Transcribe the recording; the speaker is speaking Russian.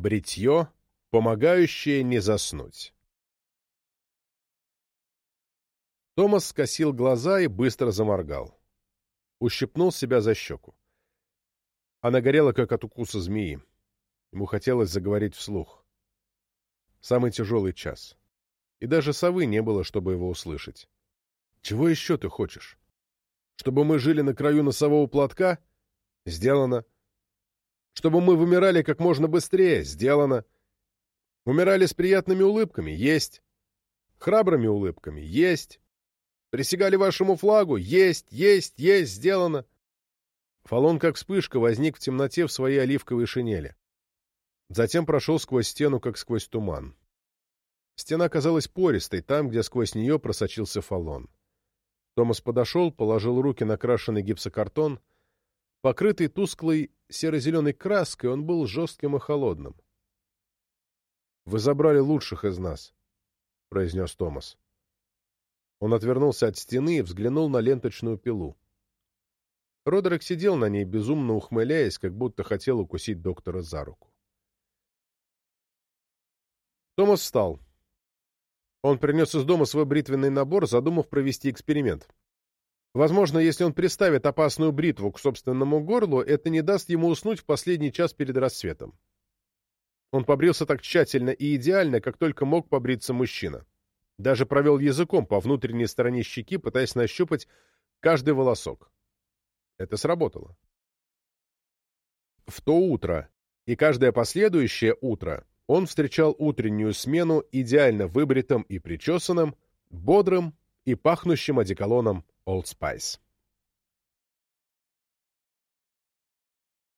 Бритье, помогающее не заснуть. Томас скосил глаза и быстро заморгал. Ущипнул себя за щеку. Она горела, как от укуса змеи. Ему хотелось заговорить вслух. Самый тяжелый час. И даже совы не было, чтобы его услышать. «Чего еще ты хочешь? Чтобы мы жили на краю носового платка? Сделано. Чтобы мы вымирали как можно быстрее? Сделано. Умирали с приятными улыбками? Есть. Храбрыми улыбками? Есть. Присягали вашему флагу? Есть, есть, есть, сделано. Фалон, как вспышка, возник в темноте в своей оливковой шинели. Затем прошел сквозь стену, как сквозь туман. Стена казалась пористой, там, где сквозь нее просочился фалон. Томас подошел, положил руки на крашеный гипсокартон. Покрытый тусклой серо-зеленой краской, он был жестким и холодным. «Вы забрали лучших из нас», — произнес Томас. Он отвернулся от стены и взглянул на ленточную пилу. Родерик сидел на ней, безумно ухмыляясь, как будто хотел укусить доктора за руку. Томас встал. Он принес из дома свой бритвенный набор, задумав провести эксперимент. Возможно, если он приставит опасную бритву к собственному горлу, это не даст ему уснуть в последний час перед рассветом. Он побрился так тщательно и идеально, как только мог побриться мужчина. Даже провел языком по внутренней стороне щеки, пытаясь нащупать каждый волосок. Это сработало. В то утро и каждое последующее утро он встречал утреннюю смену идеально выбритым и причесанным, бодрым и пахнущим одеколоном Old Spice.